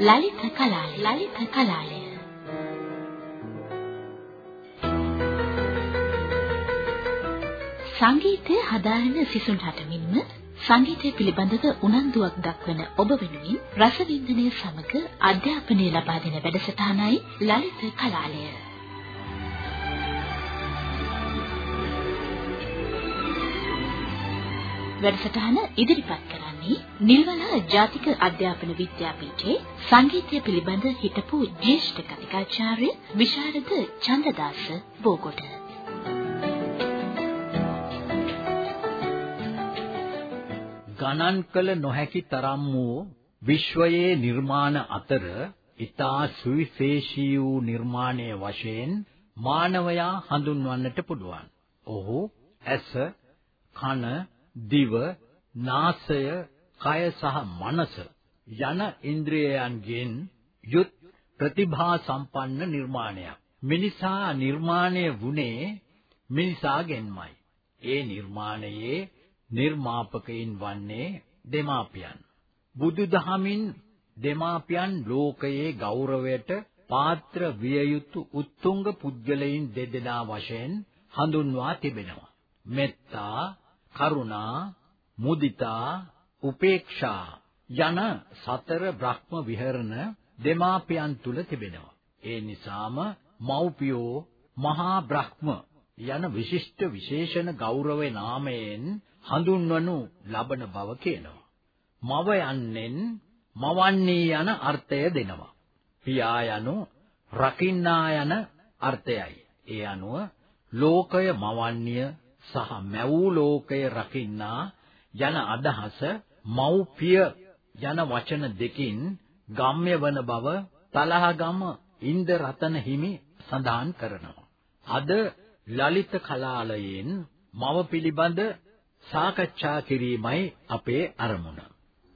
ලලිත කලාලය. ලලිත කලාලය. සංගීතය හදාරන සිසුන්ට මෙන්ම සංගීතය පිළිබඳව උනන්දුවක් දක්වන ඔබ වෙනුවෙන් රසවින්දනය සමග අධ්‍යාපනය ලබා දෙන වැඩසටහනයි ලලිත කලාලය. වැඩසටහන ඉදිරිපත් කරන්නේ නිල්වලා ජාතික අධ්‍යාපන විද්‍යාපීඨයේ සංගීතය පිළිබඳ හිටපු ජ්‍යෙෂ්ඨ කතිකාචාර්ය විශාරද චන්දදාස බෝගොඩ. ගණන් කළ නොහැකි තරම් වූ විශ්වයේ නිර්මාණ අතර ඊතා සුවිශේෂී වූ නිර්මාණය වශයෙන් මානවයා හඳුන්වන්නට පුළුවන්. ඔහු ඇස, කන, දිව, නාසය, කය සහ මනස යන ඉන්ද්‍රියයන්ගෙන් යුත් ප්‍රතිභා සම්පන්න නිර්මාණයක්. මිනිසා නිර්මාණය වුණේ මිනිසාගෙන්මයි. ඒ නිර්මාණයේ නිර්මාපකයින් වන්නේ දෙමාපියන්. බුදුදහමින් දෙමාපියන් ලෝකයේ ගෞරවයට පාත්‍ර විය යුතු උත්තුංග පුද්ගලයන් දෙදෙනා වශයෙන් හඳුන්වා තිබෙනවා. මෙත්තා, කරුණා, මුදිතා, උපේක්ෂා යන සතර බ්‍රහ්ම විහරණ දෙමාපියන් තුල තිබෙනවා. ඒ නිසාම මව්පියෝ මහා බ්‍රහ්ම යන විශිෂ්ට විශේෂණ ගෞරවේ නාමයෙන් හඳුන්වනු ලබන බව කියනවා. මව යන්නෙන් මවන්නේ යන අර්ථය දෙනවා. පියා යනු රකින්නා යන අර්ථයයි. ඒ අනුව ලෝකය මවන්‍ය සහ මැවූ ලෝකය රකින්නා යන අදහස මව්පිය යන වචන දෙකින් ගම්ම්‍ය වන බව තලහගම ඉන්ද රතන හිමි සඳහන් කරනවා. අද ලලිත කලාලයෙන් මව පිළිබඳ සාකච්ඡා කිරීමයි අපේ අරමුණ.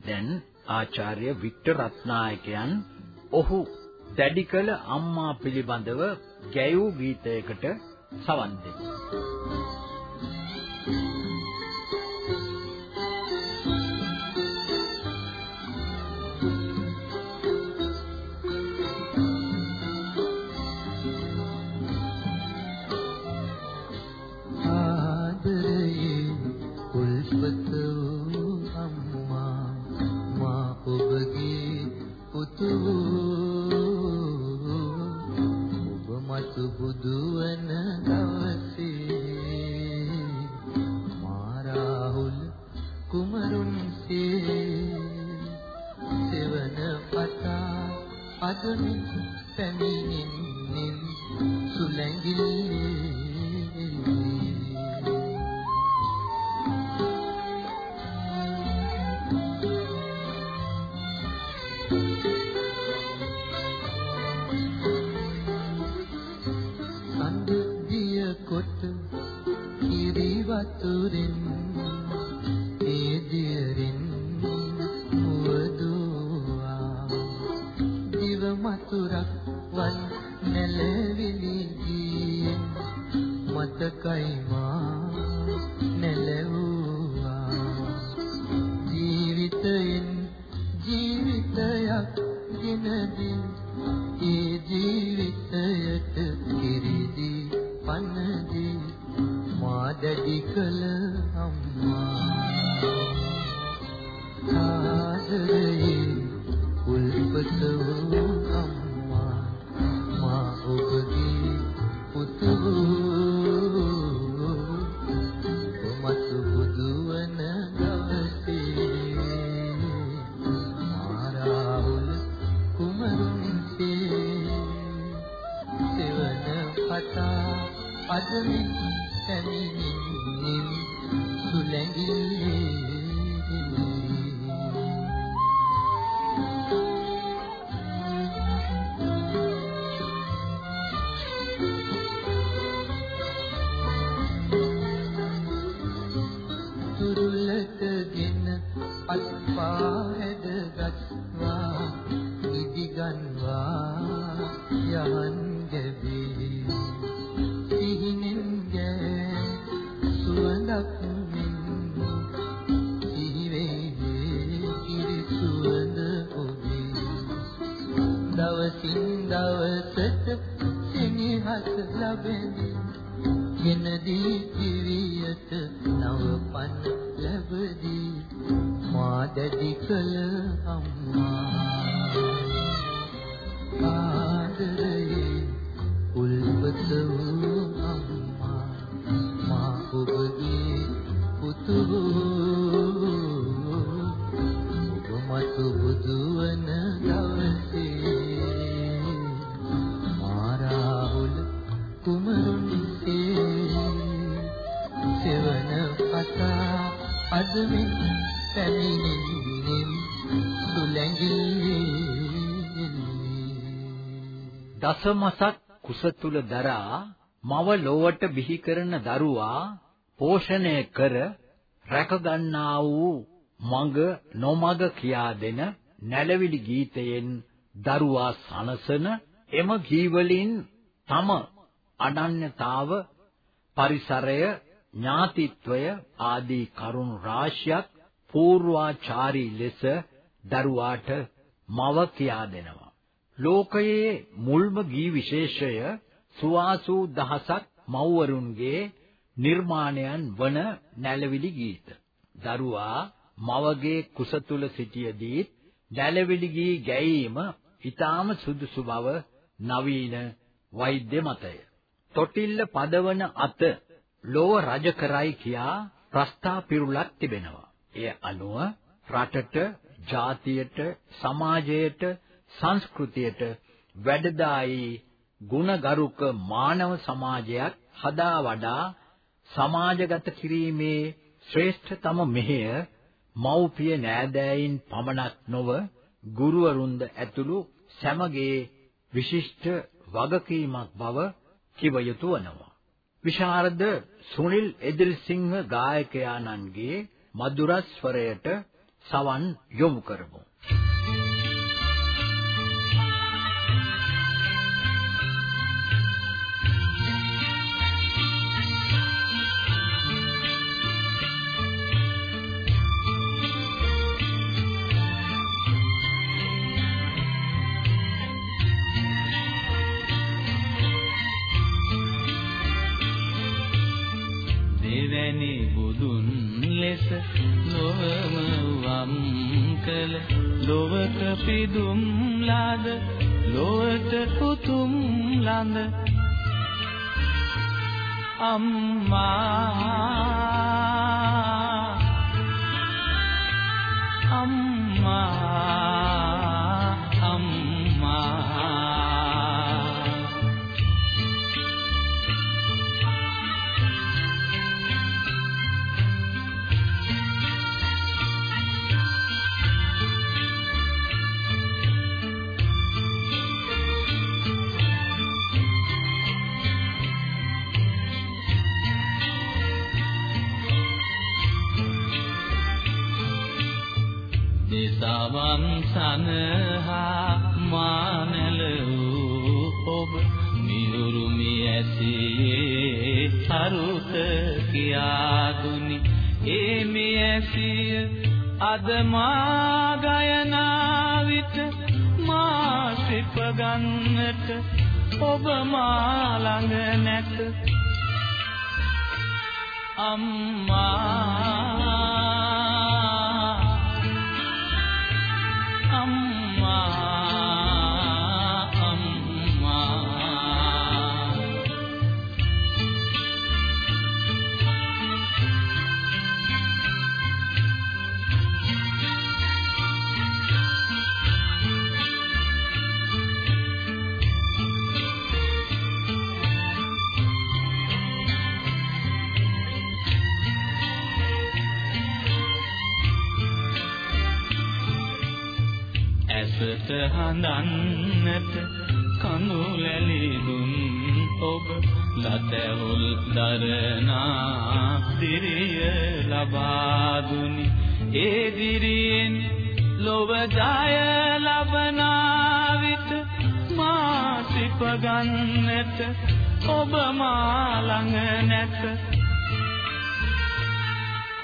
දැන් ආචාර්ය වික්ටර් රත්නායකයන් ඔහු දැඩි කළ අම්මා පිළිබඳව ගැයූ ගීතයකට සවන් දෙනවා. කෙසේ සෙවන පතා අදමි පැමිණෙන්නේ සුලැඟිල්ලේ දසමසක් කුස තුල දරා මව ලොවට බිහි කරන දරුවා පෝෂණය කර රැකගන්නා වූ මඟ නොමඟ කියා දෙන නැලවිලි ගීතයෙන් දරුවා සනසන එම ගීවලින් තම අනන්‍යතාව පරිසරය ඥාතිත්වය ආදී කරුණු රාශියක් පූර්වාචාරී ලෙස දරුවාට මව කියා දෙනවා. ලෝකයේ මුල්ම ගී විශේෂය සුවාසූ දහසක් මව්වරුන්ගේ නිර්මාණයන් වන නැලවිලි ගීත. දරුවා මවගේ කුස තුල සිටියදී නැලවිලි ගී ගැයීම ඊටාම සුදුසු බව නවීන වෛද්‍ය මතය. තොටිල්ල පදවන අත ලෝව රජ කරයි කියා ප්‍රස්තා පිරුලක් තිබෙනවා. එය අනුව රටට, ජාතියට, සමාජයට සංස්කෘතියට වැඩදායි ගුණගරුක මානව සමාජයක් හදා වඩා සමාජගත කිරීමේ ශ්‍රේෂ්ඨතම මෙහෙය මව්පිය නෑදෑයින් පමණක් නොව ගුරුවරුන්ද ඇතුළු සැමගේ විශිෂ්ට වගකීමක් බව කිව යුතු වනවා. විශාරද සුනිල් එදිරිසිංහ ගායකයාණන්ගේ මధుර ස්වරයට සවන් යොමු කරමු. පිදුම් ලාද ලොවට පුතුම් ළඳ අම්මා. අම්මා. සවන් සනහා මානල වූ ඔබ මිහුරුමි ඇසියේ අරුත කියා දුනි ඒ මේ ඇසිය අද මා ගයනා විට මා සිප ගන්නට ඔබ මා ළඟ නැත. අම්මා හඳන්නට කඳු ලැලි දුන් ඔබ ලතැවුල් දරනා දිරිය ලබා දුනි. ඒ දිරියෙන් ලොව ජය ලබනා විට මා සිප ගන්නට ඔබ මා ළඟ නැත.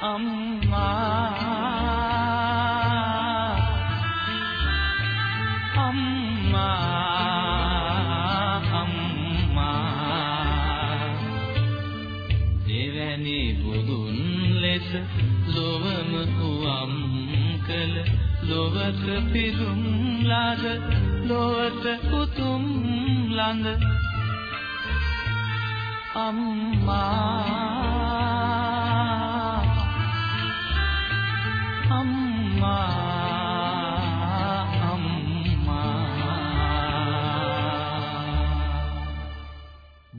අම්මා ලොවක පිරුම් ලාද ලොවට උතුම් ළඟ. අම්මා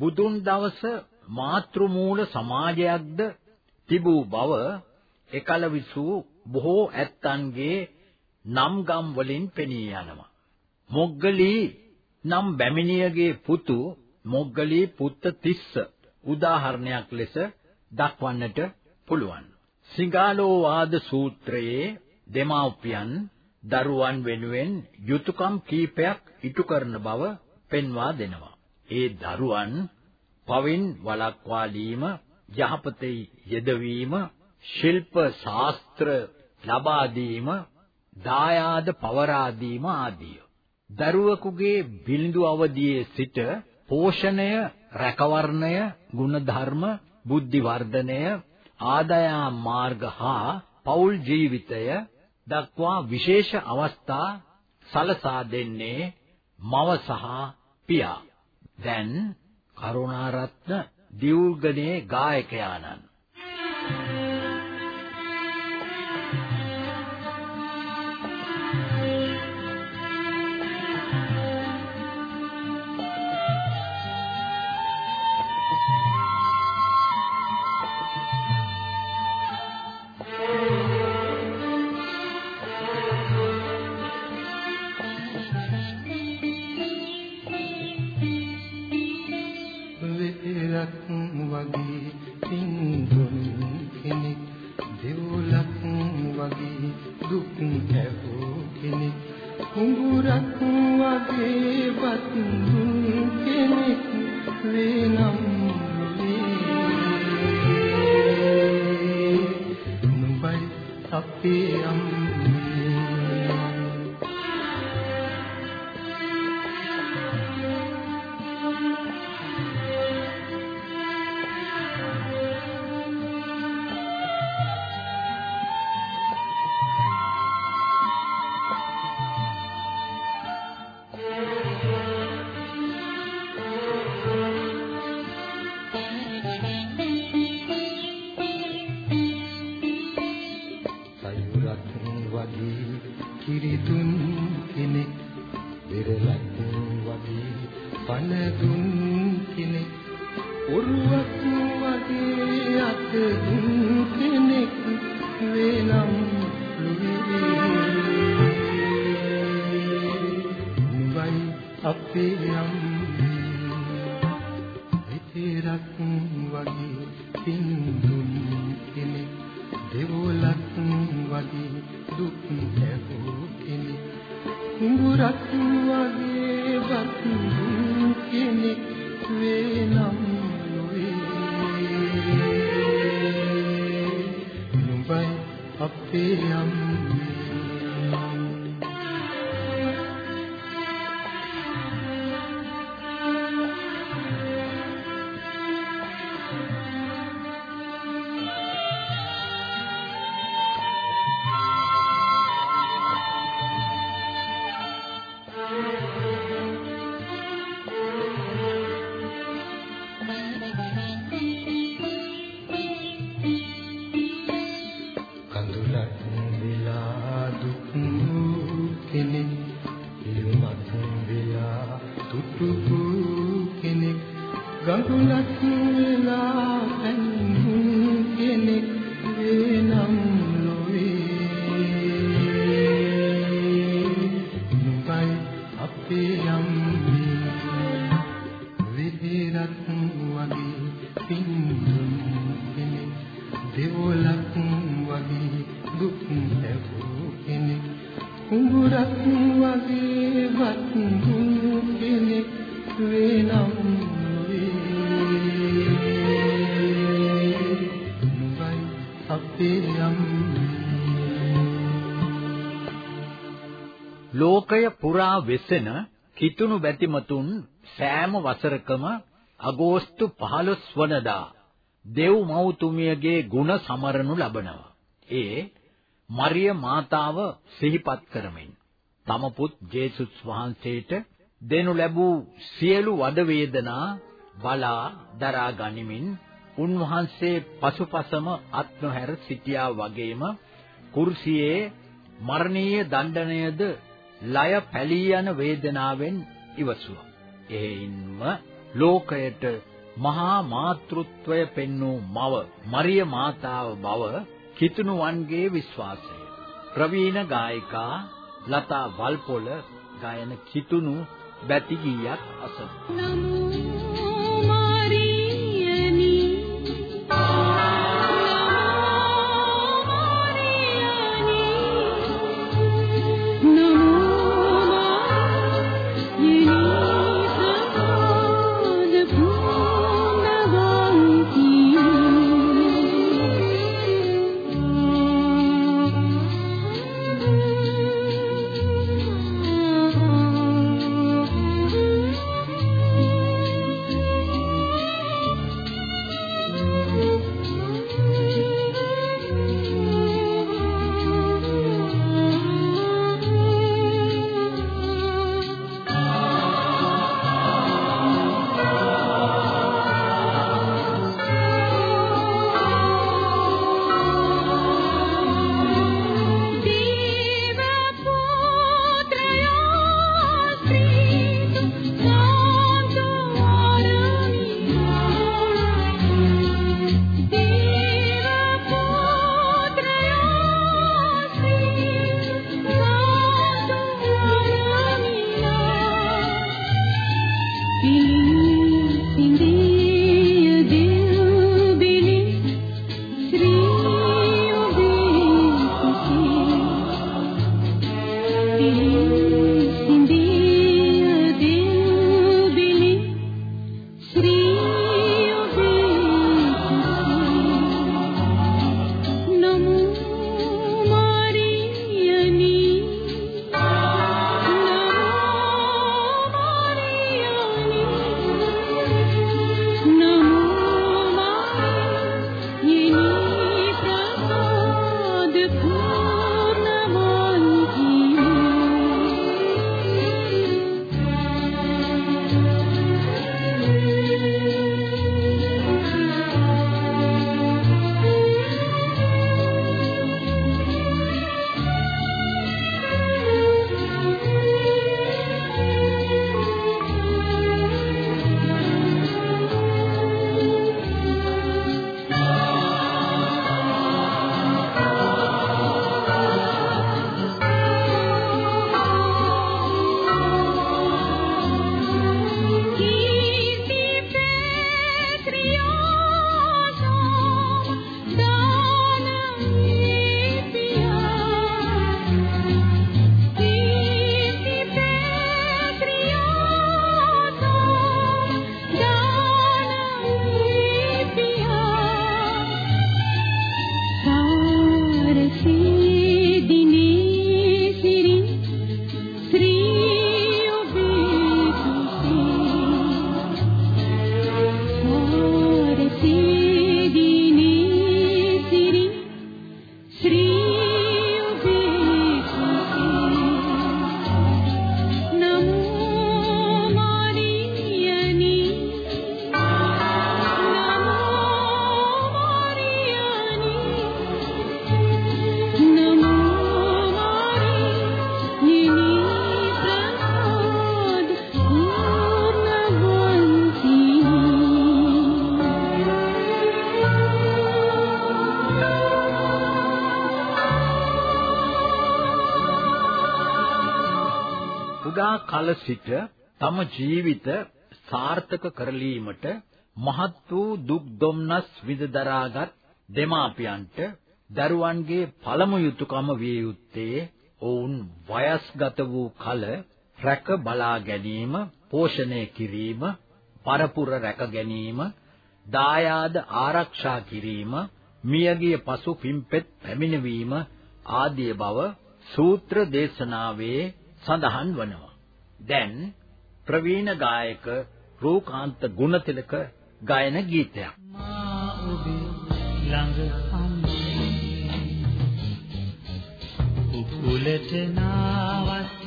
බුදුන් දවස මාතෘ මූල සමාජයක්ද තිබූ බව එකල විසූ බොහෝ ඇත්තන්ගේ නම් ගම් වලින් පෙනී යනවා. මොග්ගලී නම් බැමිණියගේ පුතු මොග්ගලී පුත්ත තිස්ස උදාහරණයක් ලෙස දක්වන්නට පුළුවන්. සිංගාලෝ වාද සූත්‍රයේ දෙමාපියන් දරුවන් වෙනුවෙන් යුතුයකම් කීපයක් ඉටු කරන බව පෙන්වා දෙනවා. ඒ දරුවන් පවින් වළක්වාලීම, යහපතේ යෙදවීම, ශිල්ප ශාස්ත්‍ර ලබා දීම, දායාද පවරා දීම ආදිය. දරුවෙකුගේ බිලිඳු අවදියේ සිට පෝෂණය, රැකවරණය, ගුණධර්ම, බුද්ධි වර්ධනය, ආදායම් මාර්ග හා පෞල් ජීවිතය දක්වා විශේෂ අවස්ථා සලසා දෙන්නේ මව සහ පියා. දැන් කරුණාරත්න දියුල්ගනේ ගායකයාණන් වගේ සින්දුන් කෙනෙක් දෙවුලක් වගේ දුක් ඇහෝ කෙනෙක් කුඹුරක් වගේ වත් කෙනෙක් වෙනම් අපේ අම්මා කිරිදුන් කෙනෙක් පෙරලක් වගේ පන දුන් කෙනෙක්. ඔරුවක් වගේ අත දුන් කෙනෙක් වෙනම් ලුවේ. නුඹයි අපේ අම්මා ලෝකය වෙසෙන කිතුණු බැතිමතුන් සෑම වසරකම අගෝස්තු 15 වනදා දෙව් මව්තුමියගේ ගුණ සමරනු ලබනවා. ඒ මරිය මාතාව සිහිපත් කරමින් තම පුත් ජේසුස් වහන්සේට දෙනු ලැබූ සියලු වද වේදනා බලා දරා ගනිමින් උන්වහන්සේ පසුපසම අත් නොහැර සිටියා වගේම කුර්සියේ මරණීය දණ්ඩනයද ලය පැලී යන වේදනාවෙන් ඉවසුවා. එහෙයින්ම ලෝකයට මහා මාතෘත්වය පෙන්වූ මව මරිය මාතාව බව කිතුණුවන්ගේ විශ්වාසය. ප්‍රවීණ ගායිකා ලතා වල්පොල ගායන කිතුණු බැති ගීයක් අසන. නමෝ කල සිට තම ජීවිත සාර්ථක කරලීමට මහත් වූ දුක් දුම්නස් විඳදරාගත් දෙමාපියන්ට දරුවන්ගේ පළමු යුතුයකම විය යුත්තේ ඔවුන් වයස්ගත වූ කල රැක බලා ගැනීම, පෝෂණය කිරීම, පරපුර රැක ගැනීම, දායාද ආරක්ෂා කිරීම, මියගිය පසු පිම්පෙත් පැමිණවීම ආදී බව සූත්‍ර දේශනාවේ සඳහන් වනවා. දැන් ප්‍රවීණ ගායක රූකාන්ත ගුණතිලක ගායන ගීතයක්. මා ඔබ ළඟ අම්මේ උකුලට නාවත්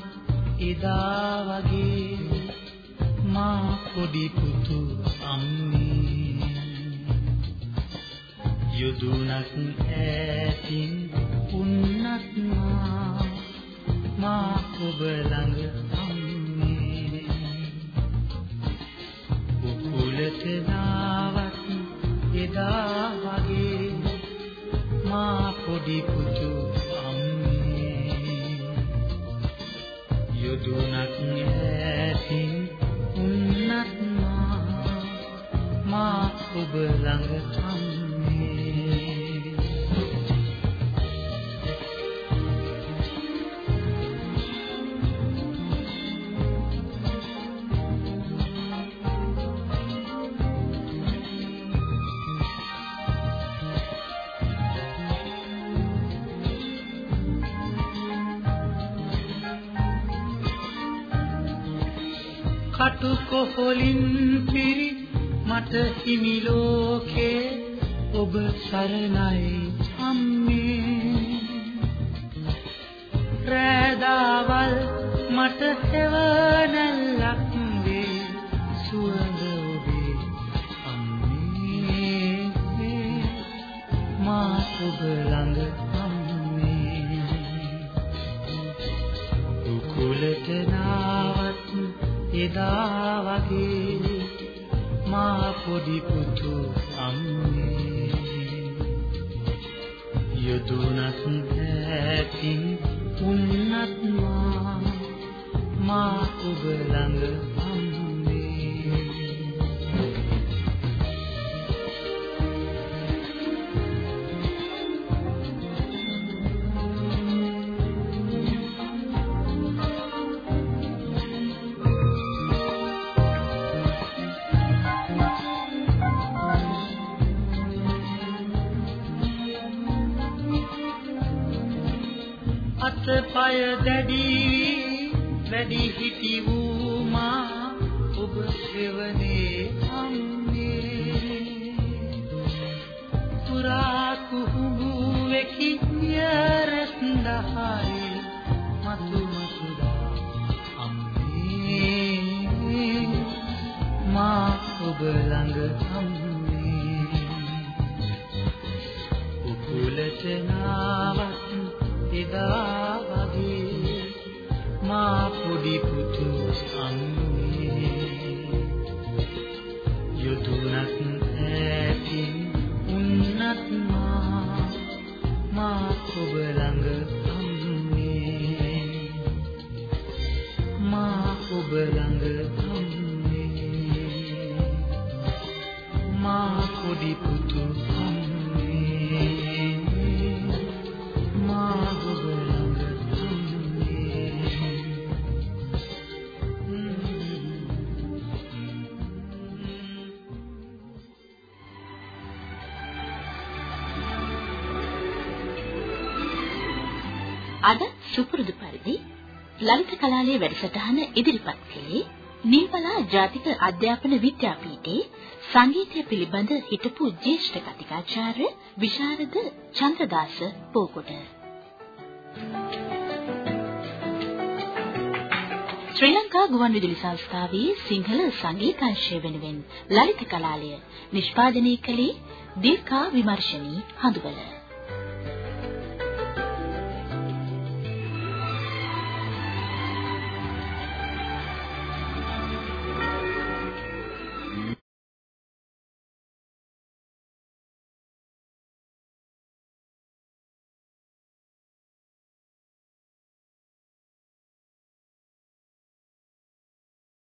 එදා වගේ මා පොඩි පුතු අම්මේ යදුනක් ඈතින් උන්නත් මා මා ඔබ ළඟ උකුලට නාවත් එදා වගේ මා පොඩි පුතු කටු කොහොලින් පිරි මට හිමි ලෝකේ ඔබ සරණයි අම්මේ. රෑදාවල් මට හෙවණැල්ලක් වේ සුවඳ ඔබේ අම්මේ. මා ඔබ ළඟ එදා වගේ මා පොඩි පුතු අම්මේ. යදුනත් ඇතින් උන්නත් මා මා ඔබ ළඟ දැඩි වැඩි හිටි වූ මා ඔබ සෙවනේ අම්මේ. පුරා කුහුඹු වෙකි යරස් දහයි මතු මතුදා අම්මේ. මා ඔබ ළඟ අම්මේ. උකුලට ලලිත කලාලයේ වැඩසටහන ඉදිරිපත් කළේ නිල්පලා ජාතික අධ්‍යාපන විද්‍යාපීඨයේ සංගීතය පිළිබඳ හිටපු ජ්‍යෙෂ්ඨ කතිකාචාර්ය විශාරද චන්ද්‍රදාස පෝකොට. ශ්‍රී ලංකා ගුවන්විදුලි සංස්ථාවේ සිංහල සංගීතංශය වෙනුවෙන් ලලිත කලාලය නිෂ්පාදනය කළේ දීර්ඝා විමර්ශනී හඳුබල.